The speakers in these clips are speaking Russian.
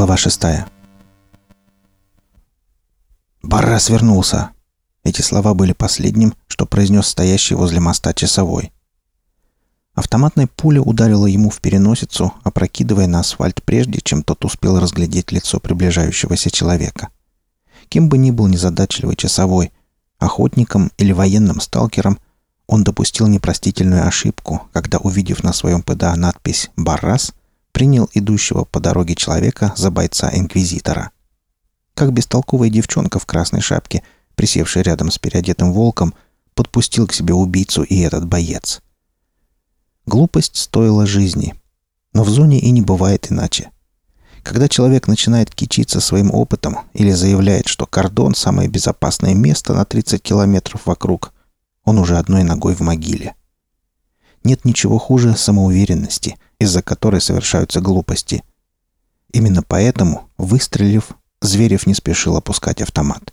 Глава шестая. «Баррас вернулся!» Эти слова были последним, что произнес стоящий возле моста часовой. Автоматная пуля ударила ему в переносицу, опрокидывая на асфальт прежде, чем тот успел разглядеть лицо приближающегося человека. Кем бы ни был незадачливый часовой, охотником или военным сталкером, он допустил непростительную ошибку, когда, увидев на своем ПДА надпись «Баррас», принял идущего по дороге человека за бойца-инквизитора. Как бестолковая девчонка в красной шапке, присевшая рядом с переодетым волком, подпустил к себе убийцу и этот боец. Глупость стоила жизни. Но в зоне и не бывает иначе. Когда человек начинает кичиться своим опытом или заявляет, что кордон – самое безопасное место на 30 километров вокруг, он уже одной ногой в могиле. Нет ничего хуже самоуверенности – из-за которой совершаются глупости. Именно поэтому, выстрелив, Зверев не спешил опускать автомат.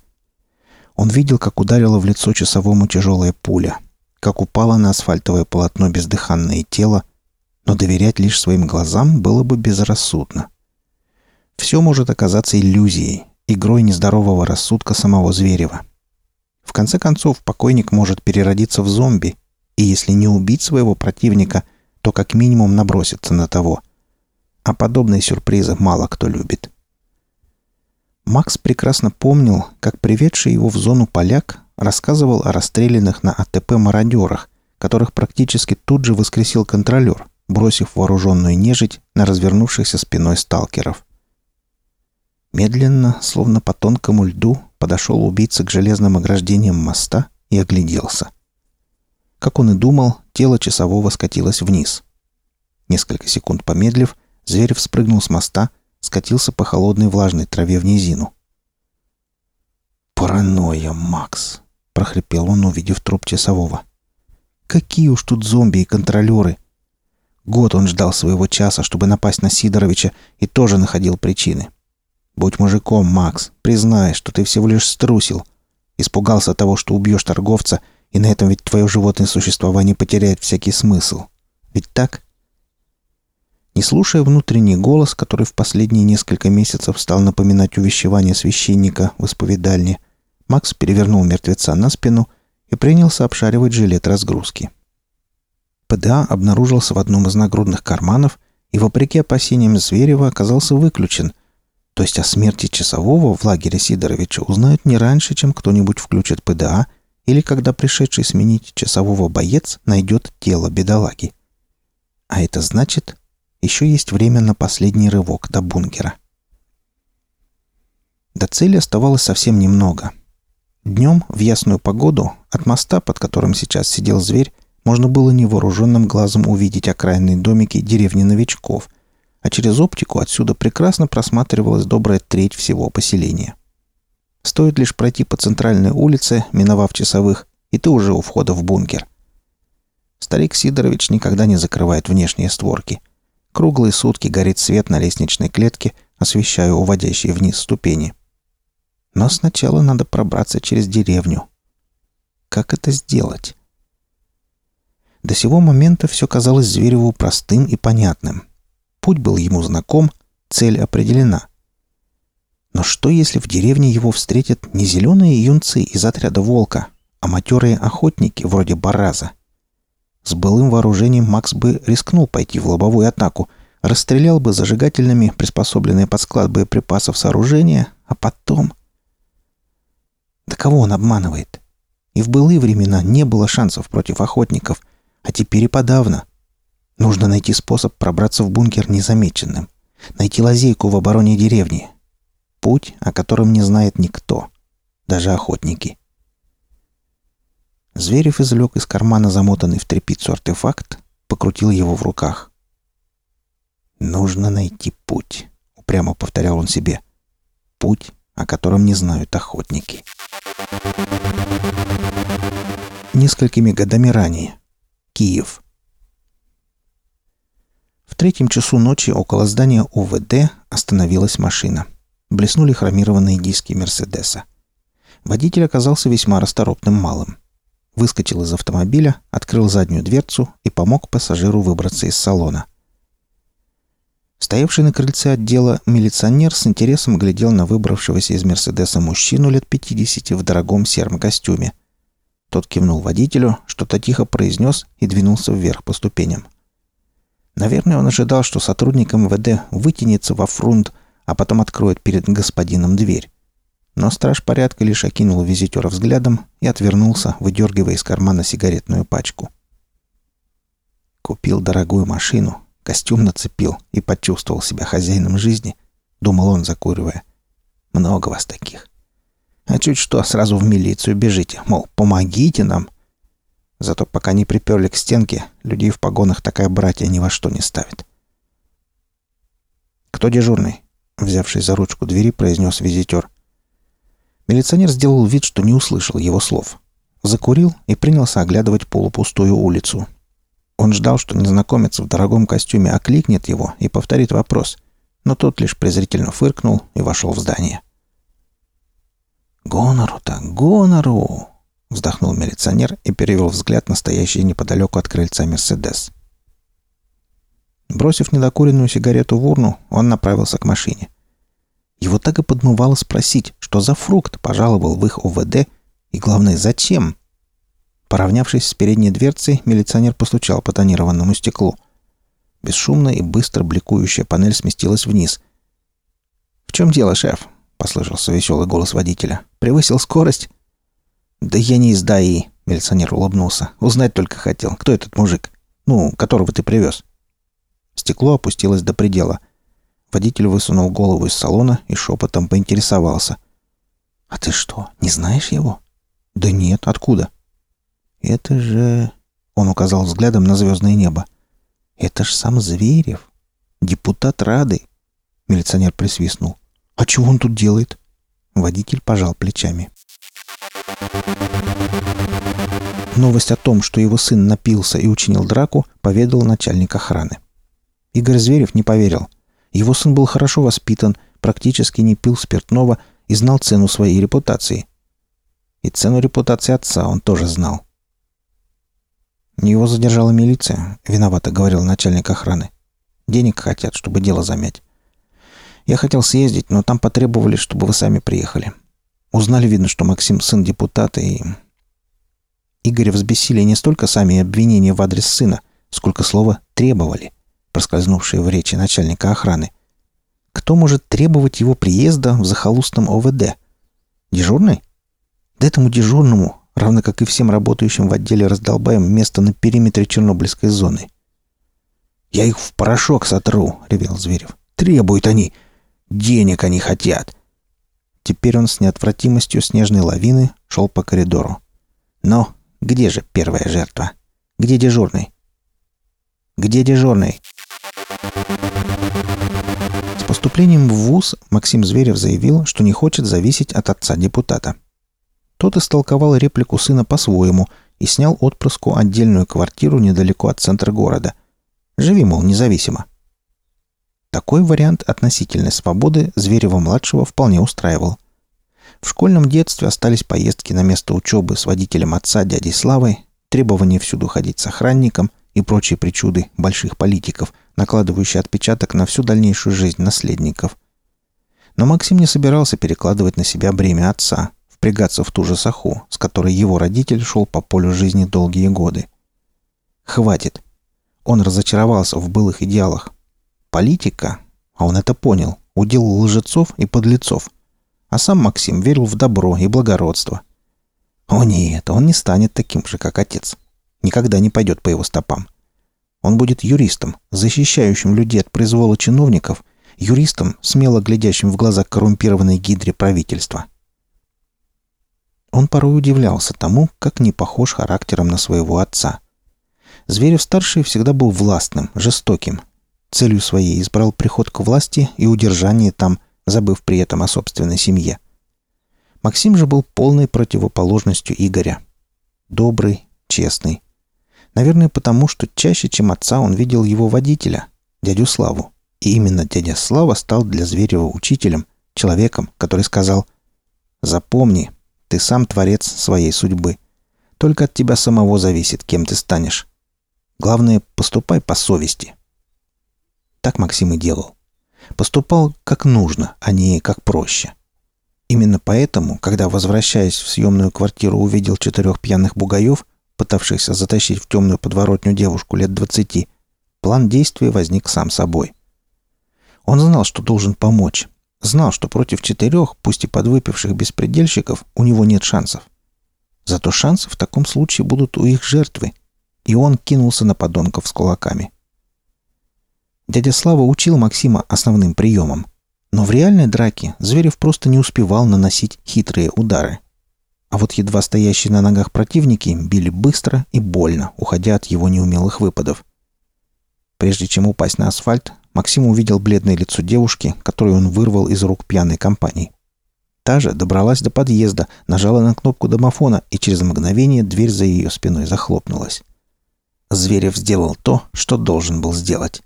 Он видел, как ударила в лицо часовому тяжелая пуля, как упало на асфальтовое полотно бездыханное тело, но доверять лишь своим глазам было бы безрассудно. Все может оказаться иллюзией, игрой нездорового рассудка самого Зверева. В конце концов, покойник может переродиться в зомби, и если не убить своего противника – то как минимум набросится на того. А подобные сюрпризы мало кто любит. Макс прекрасно помнил, как приведший его в зону поляк рассказывал о расстрелянных на АТП мародерах, которых практически тут же воскресил контролер, бросив вооруженную нежить на развернувшихся спиной сталкеров. Медленно, словно по тонкому льду, подошел убийца к железным ограждениям моста и огляделся. Как он и думал, тело часового скатилось вниз. Несколько секунд помедлив, зверь спрыгнул с моста, скатился по холодной влажной траве в низину. «Паранойя, Макс!» — прохрипел он, увидев труп часового. «Какие уж тут зомби и контролеры!» Год он ждал своего часа, чтобы напасть на Сидоровича, и тоже находил причины. «Будь мужиком, Макс, признай, что ты всего лишь струсил. Испугался того, что убьешь торговца — и на этом ведь твое животное существование потеряет всякий смысл. Ведь так? Не слушая внутренний голос, который в последние несколько месяцев стал напоминать увещевание священника в исповедальне, Макс перевернул мертвеца на спину и принялся обшаривать жилет разгрузки. ПДА обнаружился в одном из нагрудных карманов и, вопреки опасениям Зверева, оказался выключен, то есть о смерти часового в лагере Сидоровича узнают не раньше, чем кто-нибудь включит ПДА или когда пришедший сменить часового боец найдет тело бедолаги. А это значит, еще есть время на последний рывок до бункера. До цели оставалось совсем немного. Днем, в ясную погоду, от моста, под которым сейчас сидел зверь, можно было невооруженным глазом увидеть окраинные домики деревни новичков, а через оптику отсюда прекрасно просматривалась добрая треть всего поселения. Стоит лишь пройти по центральной улице, миновав часовых, и ты уже у входа в бункер. Старик Сидорович никогда не закрывает внешние створки. Круглые сутки горит свет на лестничной клетке, освещая уводящие вниз ступени. Но сначала надо пробраться через деревню. Как это сделать? До сего момента все казалось Звереву простым и понятным. Путь был ему знаком, цель определена — но что, если в деревне его встретят не зеленые юнцы из отряда «Волка», а матерые охотники вроде Бараза? С былым вооружением Макс бы рискнул пойти в лобовую атаку, расстрелял бы зажигательными приспособленные под склад боеприпасов сооружения, а потом... Да кого он обманывает? И в былые времена не было шансов против охотников, а теперь и подавно. Нужно найти способ пробраться в бункер незамеченным. Найти лазейку в обороне деревни, Путь, о котором не знает никто, даже охотники. Зверев извлек из кармана замотанный в тряпицу артефакт, покрутил его в руках. «Нужно найти путь», — упрямо повторял он себе. «Путь, о котором не знают охотники». Несколькими годами ранее. Киев. В третьем часу ночи около здания УВД остановилась машина — блеснули хромированные диски Мерседеса. Водитель оказался весьма расторопным малым. Выскочил из автомобиля, открыл заднюю дверцу и помог пассажиру выбраться из салона. Стоявший на крыльце отдела милиционер с интересом глядел на выбравшегося из «Мерседеса» мужчину лет 50 в дорогом сером костюме. Тот кивнул водителю, что-то тихо произнес и двинулся вверх по ступеням. Наверное, он ожидал, что сотрудник МВД вытянется во фрунт, а потом откроет перед господином дверь. Но страж порядка лишь окинул визитера взглядом и отвернулся, выдергивая из кармана сигаретную пачку. Купил дорогую машину, костюм нацепил и почувствовал себя хозяином жизни, думал он, закуривая. Много вас таких. А чуть что, сразу в милицию бежите, мол, помогите нам. Зато пока не приперли к стенке, людей в погонах такая братья ни во что не ставит. «Кто дежурный?» — взявший за ручку двери, произнес визитер. Милиционер сделал вид, что не услышал его слов. Закурил и принялся оглядывать полупустую улицу. Он ждал, что незнакомец в дорогом костюме окликнет его и повторит вопрос, но тот лишь презрительно фыркнул и вошел в здание. «Гонору-то, гонору!» — вздохнул милиционер и перевел взгляд на стоящий неподалеку от крыльца «Мерседес». Бросив недокуренную сигарету в урну, он направился к машине. Его так и подмывало спросить, что за фрукт пожаловал в их ОВД и, главное, зачем. Поравнявшись с передней дверцей, милиционер постучал по тонированному стеклу. Бесшумно и быстро бликующая панель сместилась вниз. «В чем дело, шеф?» — послышался веселый голос водителя. «Превысил скорость?» «Да я не из ДАИ», — милиционер улыбнулся. «Узнать только хотел, кто этот мужик? Ну, которого ты привез?» Стекло опустилось до предела. Водитель высунул голову из салона и шепотом поинтересовался. «А ты что, не знаешь его?» «Да нет, откуда?» «Это же...» — он указал взглядом на звездное небо. «Это ж сам Зверев, депутат Рады!» Милиционер присвистнул. «А чего он тут делает?» Водитель пожал плечами. Новость о том, что его сын напился и учинил драку, поведал начальник охраны. Игорь Зверев не поверил. Его сын был хорошо воспитан, практически не пил спиртного и знал цену своей репутации. И цену репутации отца он тоже знал. «Его задержала милиция», — виновато говорил начальник охраны. «Денег хотят, чтобы дело замять. Я хотел съездить, но там потребовали, чтобы вы сами приехали. Узнали, видно, что Максим сын депутата и... Игоря взбесили не столько сами обвинения в адрес сына, сколько слова «требовали», проскользнувшее в речи начальника охраны. Кто может требовать его приезда в захолустном ОВД? Дежурный? Да этому дежурному, равно как и всем работающим в отделе раздолбаем место на периметре Чернобыльской зоны. «Я их в порошок сотру», — ревел Зверев. «Требуют они. Денег они хотят. Теперь он с неотвратимостью снежной лавины шел по коридору. Но где же первая жертва? Где дежурный? Где дежурный? Поступлением в ВУЗ Максим Зверев заявил, что не хочет зависеть от отца депутата. Тот истолковал реплику сына по-своему и снял отпрыску отдельную квартиру недалеко от центра города. Живи, мол, независимо. Такой вариант относительной свободы Зверева-младшего вполне устраивал. В школьном детстве остались поездки на место учебы с водителем отца дядей Славой, требование всюду ходить с охранником и прочие причуды больших политиков, накладывающие отпечаток на всю дальнейшую жизнь наследников. Но Максим не собирался перекладывать на себя бремя отца, впрягаться в ту же саху, с которой его родитель шел по полю жизни долгие годы. Хватит. Он разочаровался в былых идеалах, Политика, а он это понял, удел лжецов и подлецов. А сам Максим верил в добро и благородство. О нет, он не станет таким же, как отец. Никогда не пойдет по его стопам. Он будет юристом, защищающим людей от произвола чиновников, юристом, смело глядящим в глаза коррумпированной гидре правительства. Он порой удивлялся тому, как не похож характером на своего отца. Зверев-старший всегда был властным, жестоким, Целью своей избрал приход к власти и удержание там, забыв при этом о собственной семье. Максим же был полной противоположностью Игоря. Добрый, честный. Наверное, потому что чаще, чем отца, он видел его водителя, дядю Славу. И именно дядя Слава стал для Зверева учителем, человеком, который сказал «Запомни, ты сам творец своей судьбы. Только от тебя самого зависит, кем ты станешь. Главное, поступай по совести». Так Максим и делал. Поступал как нужно, а не как проще. Именно поэтому, когда, возвращаясь в съемную квартиру, увидел четырех пьяных бугаев, пытавшихся затащить в темную подворотню девушку лет двадцати, план действия возник сам собой. Он знал, что должен помочь. Знал, что против четырех, пусть и подвыпивших беспредельщиков, у него нет шансов. Зато шансы в таком случае будут у их жертвы. И он кинулся на подонков с кулаками. Дядя Слава учил Максима основным приемам. Но в реальной драке Зверев просто не успевал наносить хитрые удары. А вот едва стоящие на ногах противники били быстро и больно, уходя от его неумелых выпадов. Прежде чем упасть на асфальт, Максим увидел бледное лицо девушки, которую он вырвал из рук пьяной компании. Та же добралась до подъезда, нажала на кнопку домофона, и через мгновение дверь за ее спиной захлопнулась. Зверев сделал то, что должен был сделать.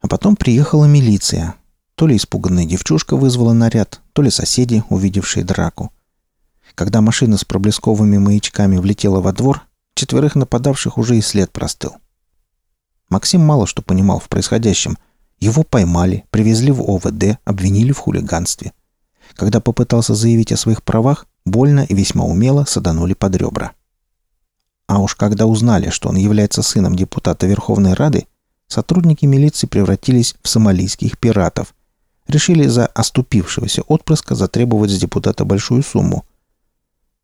А потом приехала милиция. То ли испуганная девчушка вызвала наряд, то ли соседи, увидевшие драку. Когда машина с проблесковыми маячками влетела во двор, четверых нападавших уже и след простыл. Максим мало что понимал в происходящем. Его поймали, привезли в ОВД, обвинили в хулиганстве. Когда попытался заявить о своих правах, больно и весьма умело саданули под ребра. А уж когда узнали, что он является сыном депутата Верховной Рады, сотрудники милиции превратились в сомалийских пиратов. Решили за оступившегося отпрыска затребовать с депутата большую сумму.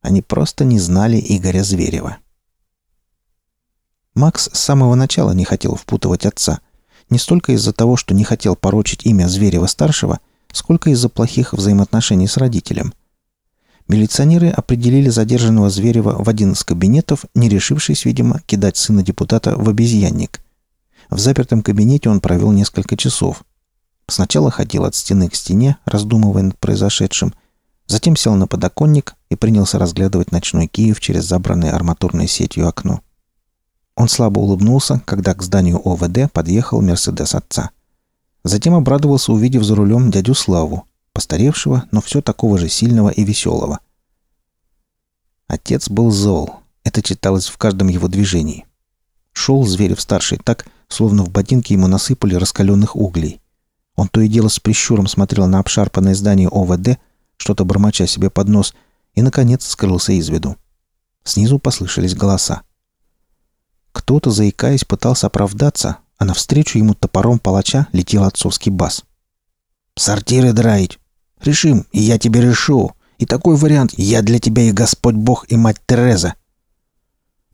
Они просто не знали Игоря Зверева. Макс с самого начала не хотел впутывать отца. Не столько из-за того, что не хотел порочить имя Зверева-старшего, сколько из-за плохих взаимоотношений с родителем. Милиционеры определили задержанного Зверева в один из кабинетов, не решившись, видимо, кидать сына депутата в обезьянник. В запертом кабинете он провел несколько часов. Сначала ходил от стены к стене, раздумывая над произошедшим, затем сел на подоконник и принялся разглядывать ночной Киев через забранное арматурной сетью окно. Он слабо улыбнулся, когда к зданию ОВД подъехал Мерседес отца. Затем обрадовался, увидев за рулем дядю Славу, постаревшего, но все такого же сильного и веселого. Отец был зол. Это читалось в каждом его движении. Шел Зверев-старший так, словно в ботинки ему насыпали раскаленных углей. Он то и дело с прищуром смотрел на обшарпанное здание ОВД, что-то бормоча себе под нос, и, наконец, скрылся из виду. Снизу послышались голоса. Кто-то, заикаясь, пытался оправдаться, а навстречу ему топором палача летел отцовский бас. «Сортиры драить! Решим, и я тебе решу! И такой вариант «Я для тебя и Господь Бог, и мать Тереза!»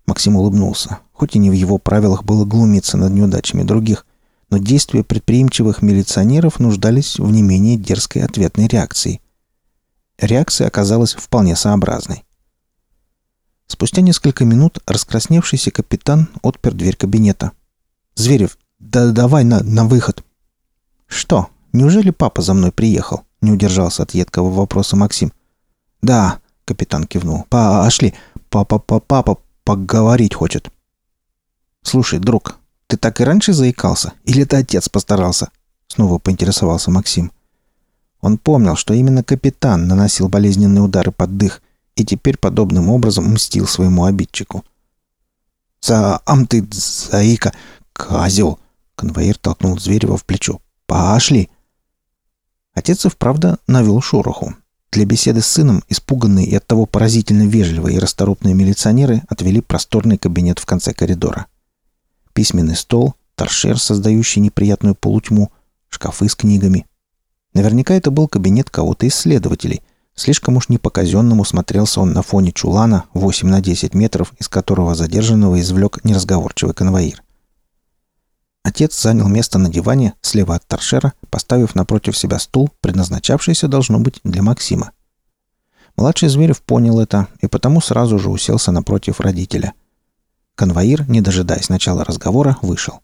Максим улыбнулся, хоть и не в его правилах было глумиться над неудачами других, но действия предприимчивых милиционеров нуждались в не менее дерзкой ответной реакции. Реакция оказалась вполне сообразной. Спустя несколько минут раскрасневшийся капитан отпер дверь кабинета. «Зверев, да давай на, на выход!» «Что? Неужели папа за мной приехал?» — не удержался от едкого вопроса Максим. «Да», — капитан кивнул. «Пошли. Папа-папа поговорить хочет». «Слушай, друг, ты так и раньше заикался? Или ты отец постарался?» Снова поинтересовался Максим. Он помнил, что именно капитан наносил болезненные удары под дых, и теперь подобным образом мстил своему обидчику. «За ам ты, заика, козел!» Конвоир толкнул Зверева в плечо. «Пошли!» Отец и вправду навел шороху. Для беседы с сыном испуганные и оттого поразительно вежливые и расторопные милиционеры отвели просторный кабинет в конце коридора. Письменный стол, торшер, создающий неприятную полутьму, шкафы с книгами. Наверняка это был кабинет кого-то из следователей, Слишком уж не смотрелся он на фоне чулана 8 на 10 метров, из которого задержанного извлек неразговорчивый конвоир. Отец занял место на диване слева от торшера, поставив напротив себя стул, предназначавшийся, должно быть, для Максима. Младший Зверев понял это и потому сразу же уселся напротив родителя. Конвоир, не дожидаясь начала разговора, вышел.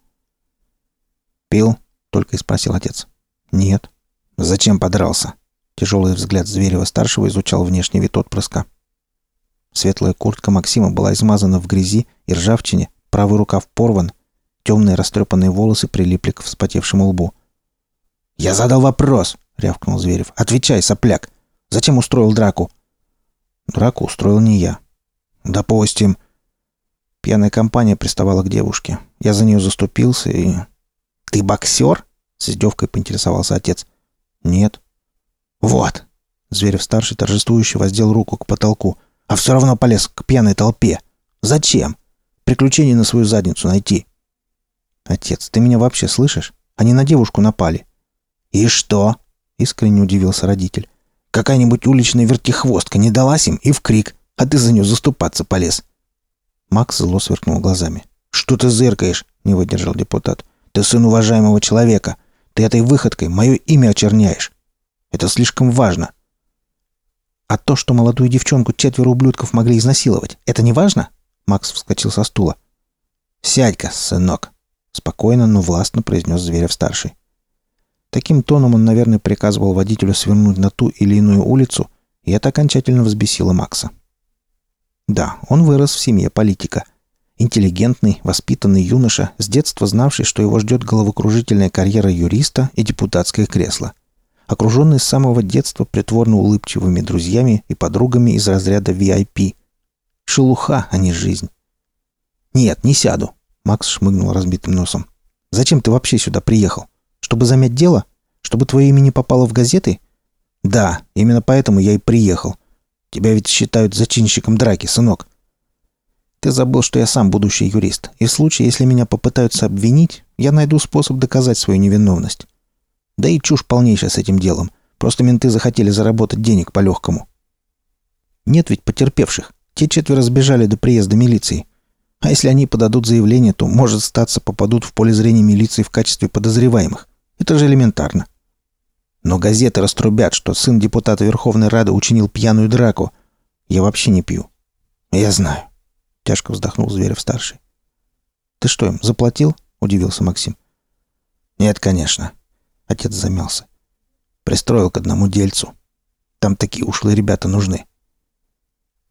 «Пил?» — только и спросил отец. «Нет». «Зачем подрался?» Тяжелый взгляд Зверева-старшего изучал внешний вид отпрыска. Светлая куртка Максима была измазана в грязи и ржавчине, правый рукав порван, темные растрепанные волосы прилипли к вспотевшему лбу. «Я задал вопрос!» — рявкнул Зверев. «Отвечай, сопляк! Зачем устроил драку?» «Драку устроил не я». «Допустим». Пьяная компания приставала к девушке. Я за нее заступился и... Ты боксер?» — с издевкой поинтересовался отец. «Нет». «Вот!» — Зверев-старший торжествующе воздел руку к потолку. «А все равно полез к пьяной толпе. Зачем? Приключения на свою задницу найти». «Отец, ты меня вообще слышишь? Они на девушку напали». «И что?» — искренне удивился родитель. «Какая-нибудь уличная вертихвостка не далась им и в крик, а ты за нее заступаться полез». Макс зло сверкнул глазами. «Что ты зыркаешь?» — не выдержал депутат. «Ты сын уважаемого человека. Ты этой выходкой мое имя очерняешь. Это слишком важно». «А то, что молодую девчонку четверо ублюдков могли изнасиловать, это не важно?» Макс вскочил со стула. «Сядь-ка, сынок!» — спокойно, но властно произнес Зверев-старший. Таким тоном он, наверное, приказывал водителю свернуть на ту или иную улицу, и это окончательно взбесило Макса. Да, он вырос в семье политика. Интеллигентный, воспитанный юноша, с детства знавший, что его ждет головокружительная карьера юриста и депутатское кресло. Окруженный с самого детства притворно улыбчивыми друзьями и подругами из разряда VIP. Шелуха, а не жизнь. «Нет, не сяду», — Макс шмыгнул разбитым носом. «Зачем ты вообще сюда приехал? Чтобы замять дело? Чтобы твое имя не попало в газеты?» «Да, именно поэтому я и приехал. Тебя ведь считают зачинщиком драки, сынок. Ты забыл, что я сам будущий юрист, и в случае, если меня попытаются обвинить, я найду способ доказать свою невиновность. Да и чушь полнейшая с этим делом. Просто менты захотели заработать денег по-легкому. Нет ведь потерпевших. Те четверо сбежали до приезда милиции. А если они подадут заявление, то, может, статься попадут в поле зрения милиции в качестве подозреваемых. Это же элементарно. Но газеты раструбят, что сын депутата Верховной Рады учинил пьяную драку. Я вообще не пью. Я знаю. Тяжко вздохнул Зверев-старший. Ты что им, заплатил? Удивился Максим. Нет, конечно. Отец замялся. Пристроил к одному дельцу. Там такие ушлые ребята нужны.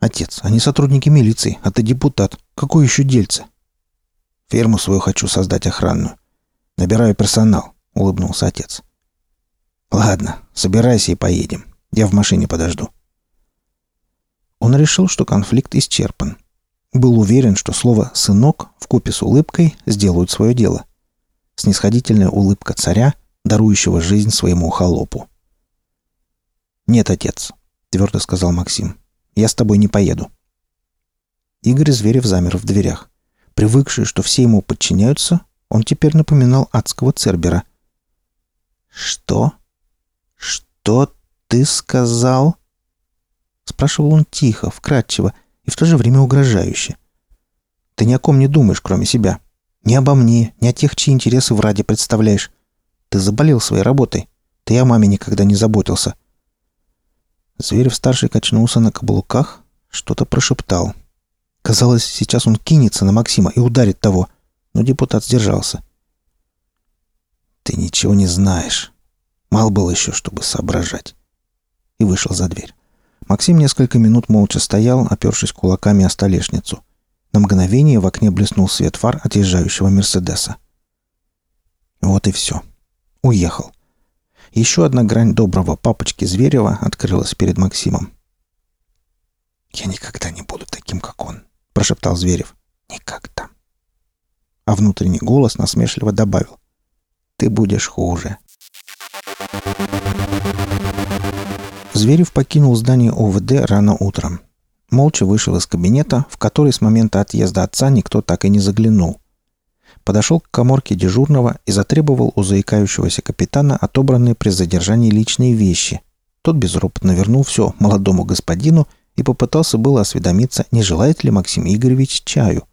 Отец, они сотрудники милиции, а ты депутат. Какой еще дельце? Фирму свою хочу создать охранную. Набираю персонал, улыбнулся отец. «Ладно, собирайся и поедем. Я в машине подожду». Он решил, что конфликт исчерпан. Был уверен, что слово «сынок» в купе с улыбкой сделают свое дело. Снисходительная улыбка царя, дарующего жизнь своему холопу. «Нет, отец», — твердо сказал Максим, — «я с тобой не поеду». Игорь Зверев замер в дверях. Привыкший, что все ему подчиняются, он теперь напоминал адского цербера. «Что?» «Что ты сказал?» Спрашивал он тихо, вкрадчиво и в то же время угрожающе. «Ты ни о ком не думаешь, кроме себя. Ни обо мне, ни о тех, чьи интересы в Раде представляешь. Ты заболел своей работой. Ты о маме никогда не заботился». Зверев-старший качнулся на каблуках, что-то прошептал. Казалось, сейчас он кинется на Максима и ударит того, но депутат сдержался. «Ты ничего не знаешь», Мало было еще, чтобы соображать. И вышел за дверь. Максим несколько минут молча стоял, опершись кулаками о столешницу. На мгновение в окне блеснул свет фар отъезжающего Мерседеса. Вот и все. Уехал. Еще одна грань доброго папочки Зверева открылась перед Максимом. «Я никогда не буду таким, как он», — прошептал Зверев. «Никогда». А внутренний голос насмешливо добавил. «Ты будешь хуже». Зверев покинул здание ОВД рано утром. Молча вышел из кабинета, в который с момента отъезда отца никто так и не заглянул. Подошел к коморке дежурного и затребовал у заикающегося капитана отобранные при задержании личные вещи. Тот безропотно вернул все молодому господину и попытался было осведомиться, не желает ли Максим Игоревич чаю.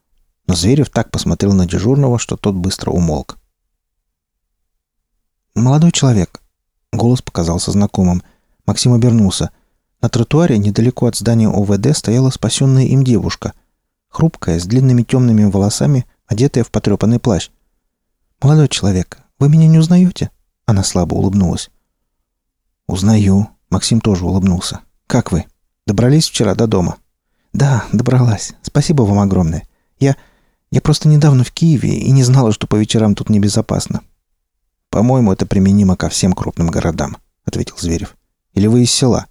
Но Зверев так посмотрел на дежурного, что тот быстро умолк. «Молодой человек, Голос показался знакомым. Максим обернулся. На тротуаре недалеко от здания ОВД стояла спасенная им девушка. Хрупкая, с длинными темными волосами, одетая в потрепанный плащ. «Молодой человек, вы меня не узнаете?» Она слабо улыбнулась. «Узнаю». Максим тоже улыбнулся. «Как вы? Добрались вчера до дома?» «Да, добралась. Спасибо вам огромное. Я... я просто недавно в Киеве и не знала, что по вечерам тут небезопасно. «По-моему, это применимо ко всем крупным городам», — ответил Зверев. «Или вы из села?»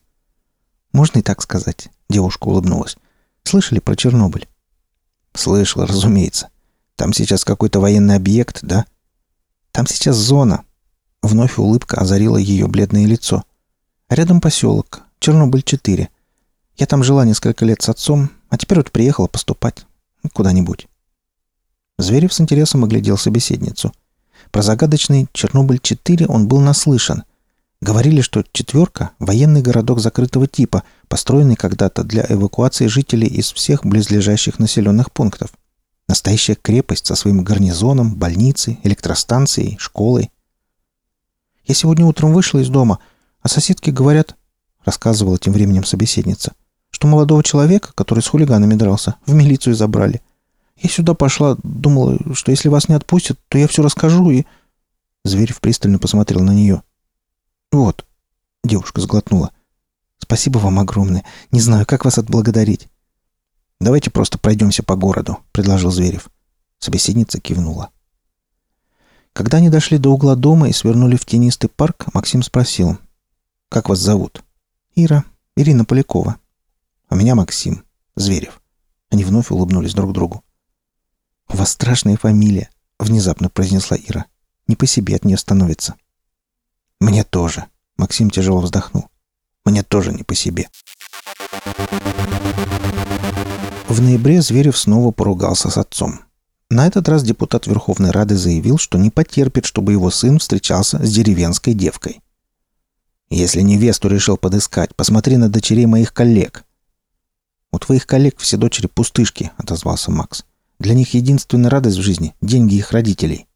«Можно и так сказать», — девушка улыбнулась. «Слышали про Чернобыль?» «Слышал, разумеется. Там сейчас какой-то военный объект, да?» Там сейчас зона». Вновь улыбка озарила ее бледное лицо. «Рядом поселок. Чернобыль-4. Я там жила несколько лет с отцом, а теперь вот приехала поступать. Куда-нибудь». Зверев с интересом оглядел собеседницу. Про загадочный Чернобыль-4 он был наслышан. Говорили, что «четверка» — военный городок закрытого типа, построенный когда-то для эвакуации жителей из всех близлежащих населенных пунктов. Настоящая крепость со своим гарнизоном, больницей, электростанцией, школой. «Я сегодня утром вышла из дома, а соседки говорят...» — рассказывала тем временем собеседница что молодого человека, который с хулиганами дрался, в милицию забрали. Я сюда пошла, думала, что если вас не отпустят, то я все расскажу и...» Зверев пристально посмотрел на нее. «Вот», — девушка сглотнула. «Спасибо вам огромное. Не знаю, как вас отблагодарить». «Давайте просто пройдемся по городу», — предложил Зверев. Собеседница кивнула. Когда они дошли до угла дома и свернули в тенистый парк, Максим спросил. «Как вас зовут?» «Ира. Ирина Полякова. А меня Максим. Зверев. Они вновь улыбнулись друг другу. «У вас страшная фамилия», — внезапно произнесла Ира. «Не по себе от нее становится». «Мне тоже», — Максим тяжело вздохнул. «Мне тоже не по себе». В ноябре Зверев снова поругался с отцом. На этот раз депутат Верховной Рады заявил, что не потерпит, чтобы его сын встречался с деревенской девкой. «Если невесту решил подыскать, посмотри на дочерей моих коллег», «У твоих коллег все дочери пустышки», — отозвался Макс. «Для них единственная радость в жизни — деньги их родителей».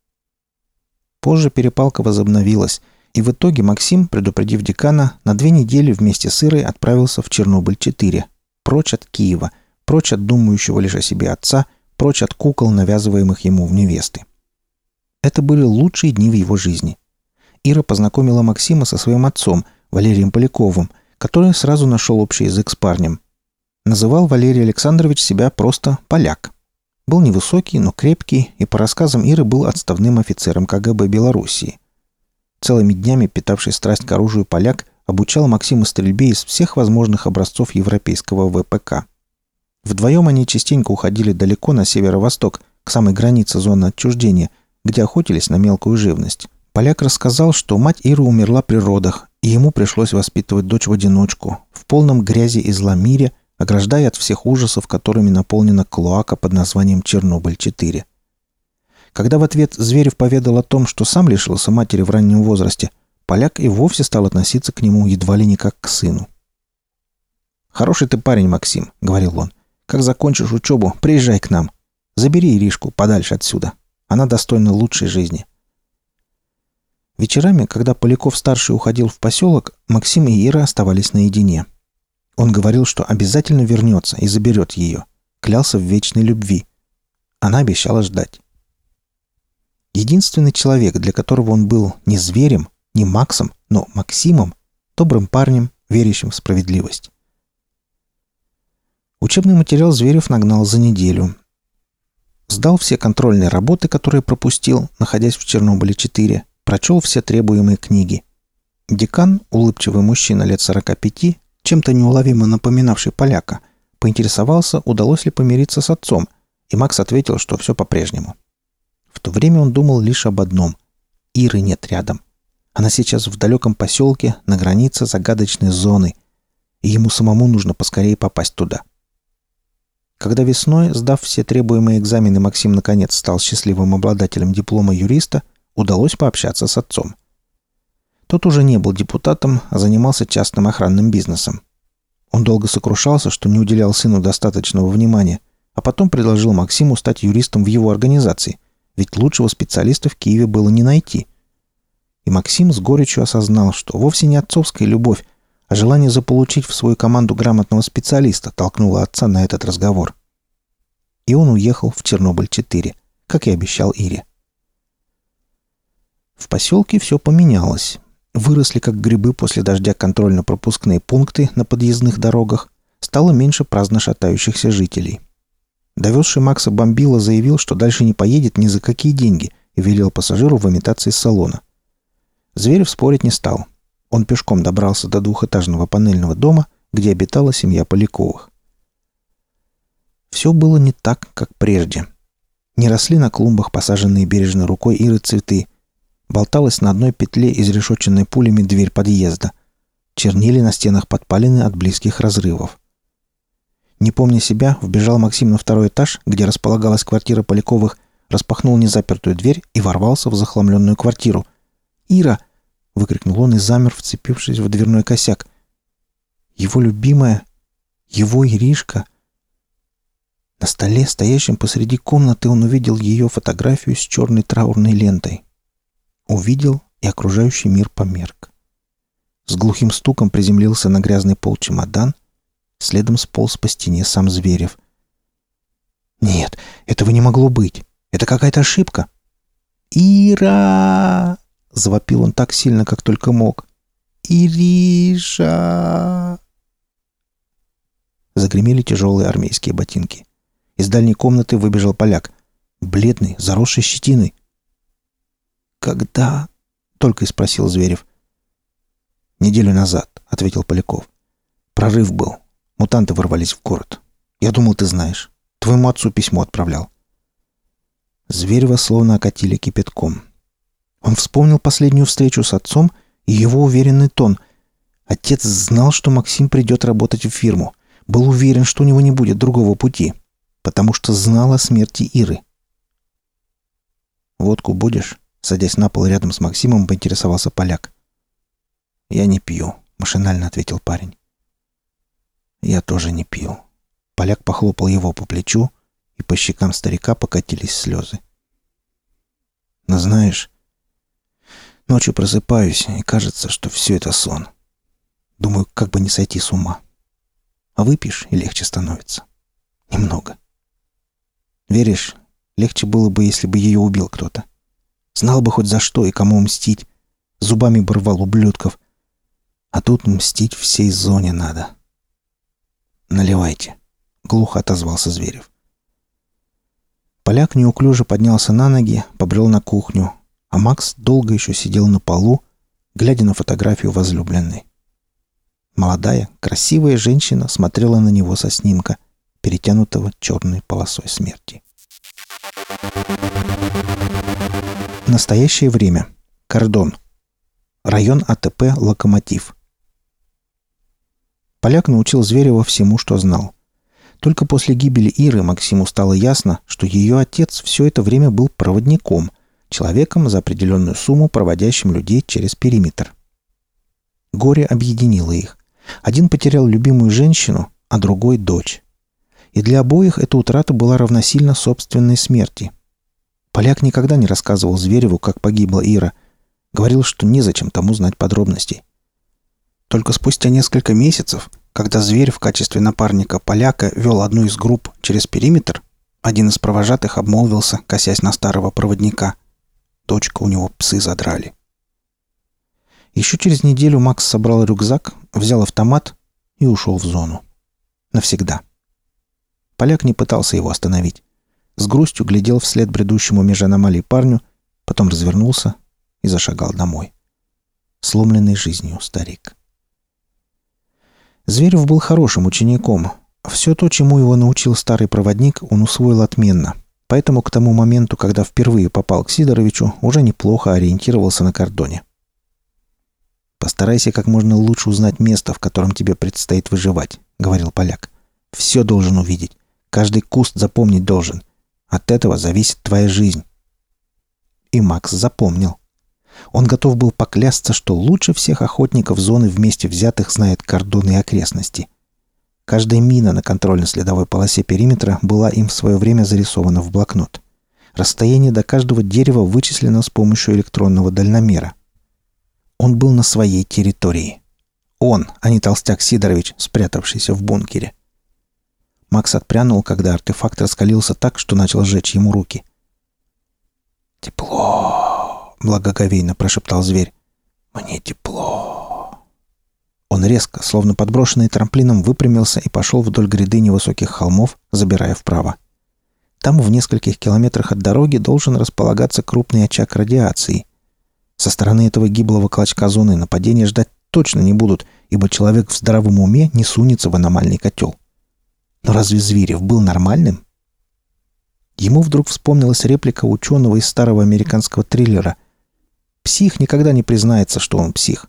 Позже перепалка возобновилась, и в итоге Максим, предупредив декана, на две недели вместе с Ирой отправился в Чернобыль-4, прочь от Киева, прочь от думающего лишь о себе отца, прочь от кукол, навязываемых ему в невесты. Это были лучшие дни в его жизни. Ира познакомила Максима со своим отцом, Валерием Поляковым, который сразу нашел общий язык с парнем. Называл Валерий Александрович себя просто «поляк». Был невысокий, но крепкий, и по рассказам Иры был отставным офицером КГБ Белоруссии. Целыми днями питавший страсть к оружию поляк обучал Максима стрельбе из всех возможных образцов европейского ВПК. Вдвоем они частенько уходили далеко на северо-восток, к самой границе зоны отчуждения, где охотились на мелкую живность. Поляк рассказал, что мать Иры умерла при родах, и ему пришлось воспитывать дочь в одиночку, в полном грязи и зла мире – ограждая от всех ужасов, которыми наполнена клоака под названием Чернобыль-4. Когда в ответ Зверев поведал о том, что сам лишился матери в раннем возрасте, поляк и вовсе стал относиться к нему едва ли не как к сыну. «Хороший ты парень, Максим», — говорил он. «Как закончишь учебу, приезжай к нам. Забери Иришку подальше отсюда. Она достойна лучшей жизни». Вечерами, когда Поляков-старший уходил в поселок, Максим и Ира оставались наедине — он говорил, что обязательно вернется и заберет ее. Клялся в вечной любви. Она обещала ждать. Единственный человек, для которого он был не зверем, не Максом, но Максимом, добрым парнем, верящим в справедливость. Учебный материал Зверев нагнал за неделю. Сдал все контрольные работы, которые пропустил, находясь в Чернобыле-4, прочел все требуемые книги. Декан, улыбчивый мужчина лет 45, чем-то неуловимо напоминавший поляка, поинтересовался, удалось ли помириться с отцом, и Макс ответил, что все по-прежнему. В то время он думал лишь об одном. Иры нет рядом. Она сейчас в далеком поселке на границе загадочной зоны, и ему самому нужно поскорее попасть туда. Когда весной, сдав все требуемые экзамены, Максим наконец стал счастливым обладателем диплома юриста, удалось пообщаться с отцом – тот уже не был депутатом, а занимался частным охранным бизнесом. Он долго сокрушался, что не уделял сыну достаточного внимания, а потом предложил Максиму стать юристом в его организации, ведь лучшего специалиста в Киеве было не найти. И Максим с горечью осознал, что вовсе не отцовская любовь, а желание заполучить в свою команду грамотного специалиста толкнуло отца на этот разговор. И он уехал в Чернобыль-4, как и обещал Ире. В поселке все поменялось выросли как грибы после дождя контрольно-пропускные пункты на подъездных дорогах, стало меньше праздно шатающихся жителей. Довезший Макса Бомбила заявил, что дальше не поедет ни за какие деньги и велел пассажиру выметаться из салона. Зверев спорить не стал. Он пешком добрался до двухэтажного панельного дома, где обитала семья Поляковых. Все было не так, как прежде. Не росли на клумбах посаженные бережной рукой Иры цветы – болталась на одной петле изрешоченной пулями дверь подъезда. Чернили на стенах подпалины от близких разрывов. Не помня себя, вбежал Максим на второй этаж, где располагалась квартира Поляковых, распахнул незапертую дверь и ворвался в захламленную квартиру. «Ира!» — выкрикнул он и замер, вцепившись в дверной косяк. «Его любимая, его Иришка!» На столе, стоящем посреди комнаты, он увидел ее фотографию с черной траурной лентой. Увидел, и окружающий мир померк. С глухим стуком приземлился на грязный пол чемодан, следом сполз по стене сам Зверев. «Нет, этого не могло быть. Это какая-то ошибка». «Ира!» — завопил он так сильно, как только мог. «Ириша!» Загремели тяжелые армейские ботинки. Из дальней комнаты выбежал поляк. Бледный, заросший щетиной. «Когда?» — только и спросил Зверев. «Неделю назад», — ответил Поляков. «Прорыв был. Мутанты ворвались в город. Я думал, ты знаешь. Твоему отцу письмо отправлял». Зверева словно окатили кипятком. Он вспомнил последнюю встречу с отцом и его уверенный тон. Отец знал, что Максим придет работать в фирму. Был уверен, что у него не будет другого пути потому что знал о смерти Иры. «Водку будешь?» Садясь на пол рядом с Максимом, поинтересовался поляк. «Я не пью», — машинально ответил парень. «Я тоже не пью». Поляк похлопал его по плечу, и по щекам старика покатились слезы. «Но знаешь, ночью просыпаюсь, и кажется, что все это сон. Думаю, как бы не сойти с ума. А выпьешь, и легче становится. Немного. Веришь, легче было бы, если бы ее убил кто-то. Знал бы хоть за что и кому мстить. Зубами бы рвал ублюдков. А тут мстить всей зоне надо. «Наливайте», — глухо отозвался Зверев. Поляк неуклюже поднялся на ноги, побрел на кухню, а Макс долго еще сидел на полу, глядя на фотографию возлюбленной. Молодая, красивая женщина смотрела на него со снимка, перетянутого черной полосой смерти. Настоящее время. Кордон. Район АТП «Локомотив». Поляк научил Зверева всему, что знал. Только после гибели Иры Максиму стало ясно, что ее отец все это время был проводником, человеком за определенную сумму, проводящим людей через периметр. Горе объединило их. Один потерял любимую женщину, а другой — дочь и для обоих эта утрата была равносильна собственной смерти. Поляк никогда не рассказывал Звереву, как погибла Ира. Говорил, что незачем тому знать подробностей. Только спустя несколько месяцев, когда Зверь в качестве напарника поляка вел одну из групп через периметр, один из провожатых обмолвился, косясь на старого проводника. Точка у него псы задрали. Еще через неделю Макс собрал рюкзак, взял автомат и ушел в зону. Навсегда. Поляк не пытался его остановить. С грустью глядел вслед бредущему меж аномалий парню, потом развернулся и зашагал домой. Сломленный жизнью старик. Зверев был хорошим учеником. Все то, чему его научил старый проводник, он усвоил отменно. Поэтому к тому моменту, когда впервые попал к Сидоровичу, уже неплохо ориентировался на кордоне. «Постарайся как можно лучше узнать место, в котором тебе предстоит выживать», — говорил поляк. «Все должен увидеть. Каждый куст запомнить должен. От этого зависит твоя жизнь. И Макс запомнил. Он готов был поклясться, что лучше всех охотников зоны вместе взятых знает кордоны и окрестности. Каждая мина на контрольно-следовой полосе периметра была им в свое время зарисована в блокнот. Расстояние до каждого дерева вычислено с помощью электронного дальномера. Он был на своей территории. Он, а не толстяк Сидорович, спрятавшийся в бункере. Макс отпрянул, когда артефакт раскалился так, что начал сжечь ему руки. «Тепло!» — благоговейно прошептал зверь. «Мне тепло!» Он резко, словно подброшенный трамплином, выпрямился и пошел вдоль гряды невысоких холмов, забирая вправо. Там, в нескольких километрах от дороги, должен располагаться крупный очаг радиации. Со стороны этого гиблого клочка зоны нападения ждать точно не будут, ибо человек в здравом уме не сунется в аномальный котел. Но разве Зверев был нормальным? Ему вдруг вспомнилась реплика ученого из старого американского триллера. Псих никогда не признается, что он псих.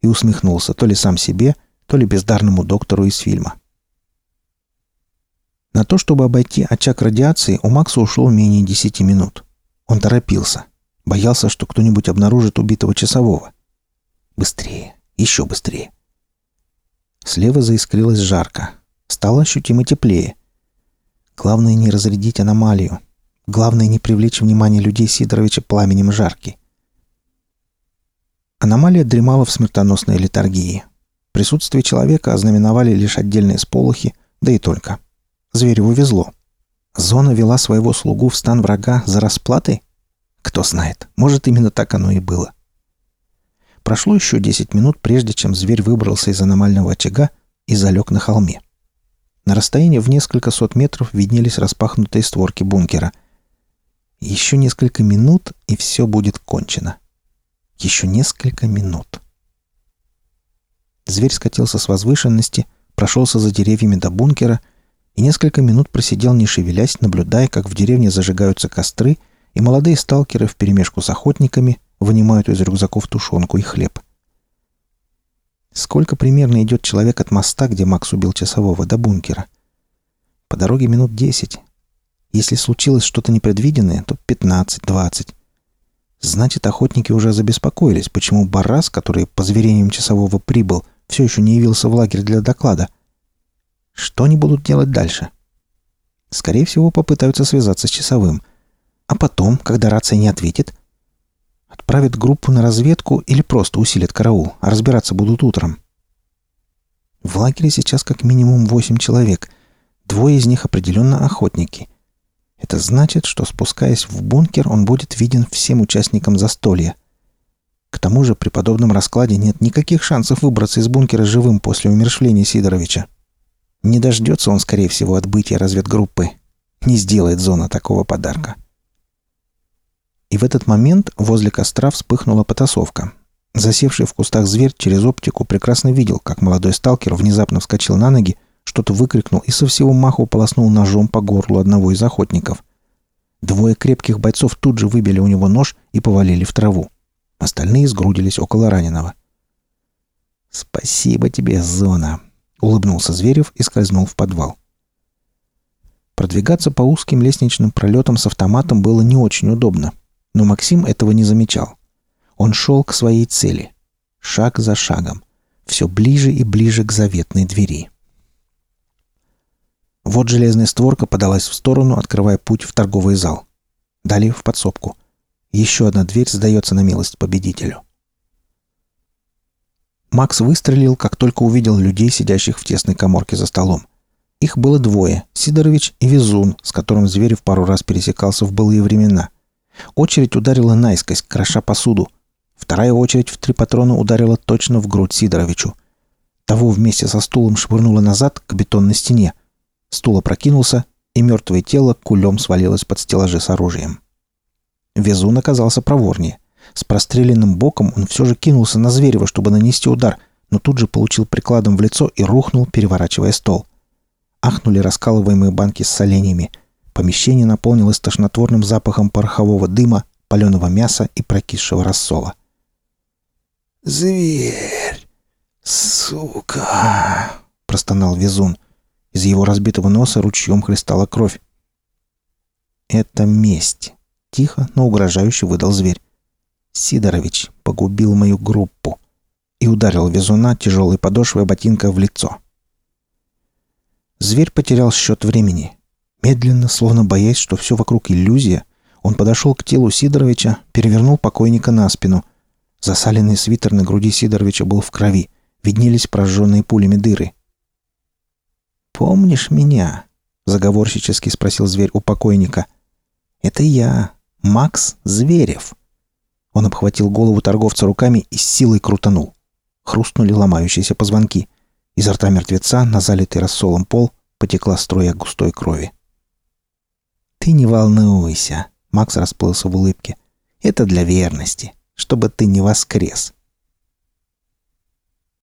И усмехнулся то ли сам себе, то ли бездарному доктору из фильма. На то, чтобы обойти очаг радиации, у Макса ушло менее десяти минут. Он торопился. Боялся, что кто-нибудь обнаружит убитого часового. Быстрее. Еще быстрее. Слева заискрилось жарко. Стало ощутимо теплее. Главное не разрядить аномалию. Главное не привлечь внимание людей Сидоровича пламенем жарки. Аномалия дремала в смертоносной литургии. Присутствие человека ознаменовали лишь отдельные сполохи, да и только. Звереву везло. Зона вела своего слугу в стан врага за расплатой? Кто знает, может, именно так оно и было. Прошло еще 10 минут, прежде чем зверь выбрался из аномального очага и залег на холме. На расстоянии в несколько сот метров виднелись распахнутые створки бункера. Еще несколько минут, и все будет кончено. Еще несколько минут. Зверь скатился с возвышенности, прошелся за деревьями до бункера и несколько минут просидел, не шевелясь, наблюдая, как в деревне зажигаются костры, и молодые сталкеры вперемешку с охотниками вынимают из рюкзаков тушенку и хлеб. Сколько примерно идет человек от моста, где Макс убил часового, до бункера? По дороге минут десять. Если случилось что-то непредвиденное, то пятнадцать-двадцать. Значит, охотники уже забеспокоились, почему Барас, который по зверениям часового прибыл, все еще не явился в лагерь для доклада. Что они будут делать дальше? Скорее всего, попытаются связаться с часовым. А потом, когда рация не ответит, Отправят группу на разведку или просто усилят караул, а разбираться будут утром. В лагере сейчас как минимум восемь человек. Двое из них определенно охотники. Это значит, что спускаясь в бункер, он будет виден всем участникам застолья. К тому же при подобном раскладе нет никаких шансов выбраться из бункера живым после умершвления Сидоровича. Не дождется он, скорее всего, отбытия разведгруппы. Не сделает зона такого подарка. И в этот момент возле костра вспыхнула потасовка. Засевший в кустах зверь через оптику прекрасно видел, как молодой сталкер внезапно вскочил на ноги, что-то выкрикнул и со всего маху полоснул ножом по горлу одного из охотников. Двое крепких бойцов тут же выбили у него нож и повалили в траву. Остальные сгрудились около раненого. «Спасибо тебе, Зона!» — улыбнулся Зверев и скользнул в подвал. Продвигаться по узким лестничным пролетам с автоматом было не очень удобно — но Максим этого не замечал. Он шел к своей цели. Шаг за шагом. Все ближе и ближе к заветной двери. Вот железная створка подалась в сторону, открывая путь в торговый зал. Далее в подсобку. Еще одна дверь сдается на милость победителю. Макс выстрелил, как только увидел людей, сидящих в тесной коморке за столом. Их было двое — Сидорович и Везун, с которым Зверев пару раз пересекался в былые времена. Очередь ударила наискось, кроша посуду. Вторая очередь в три патрона ударила точно в грудь Сидоровичу. Того вместе со стулом швырнуло назад к бетонной стене. Стул опрокинулся, и мертвое тело кулем свалилось под стеллажи с оружием. Везун оказался проворнее. С простреленным боком он все же кинулся на Зверева, чтобы нанести удар, но тут же получил прикладом в лицо и рухнул, переворачивая стол. Ахнули раскалываемые банки с соленьями – Помещение наполнилось тошнотворным запахом порохового дыма, паленого мяса и прокисшего рассола. «Зверь! Сука!» — простонал везун. Из его разбитого носа ручьем хлестала кровь. «Это месть!» — тихо, но угрожающе выдал зверь. «Сидорович погубил мою группу» и ударил везуна тяжелой подошвой ботинка в лицо. Зверь потерял счет времени. Медленно, словно боясь, что все вокруг иллюзия, он подошел к телу Сидоровича, перевернул покойника на спину. Засаленный свитер на груди Сидоровича был в крови. Виднелись прожженные пулями дыры. «Помнишь меня?» — заговорщически спросил зверь у покойника. «Это я, Макс Зверев». Он обхватил голову торговца руками и с силой крутанул. Хрустнули ломающиеся позвонки. Изо рта мертвеца на залитый рассолом пол потекла струя густой крови. «Ты не волнуйся», — Макс расплылся в улыбке. «Это для верности, чтобы ты не воскрес».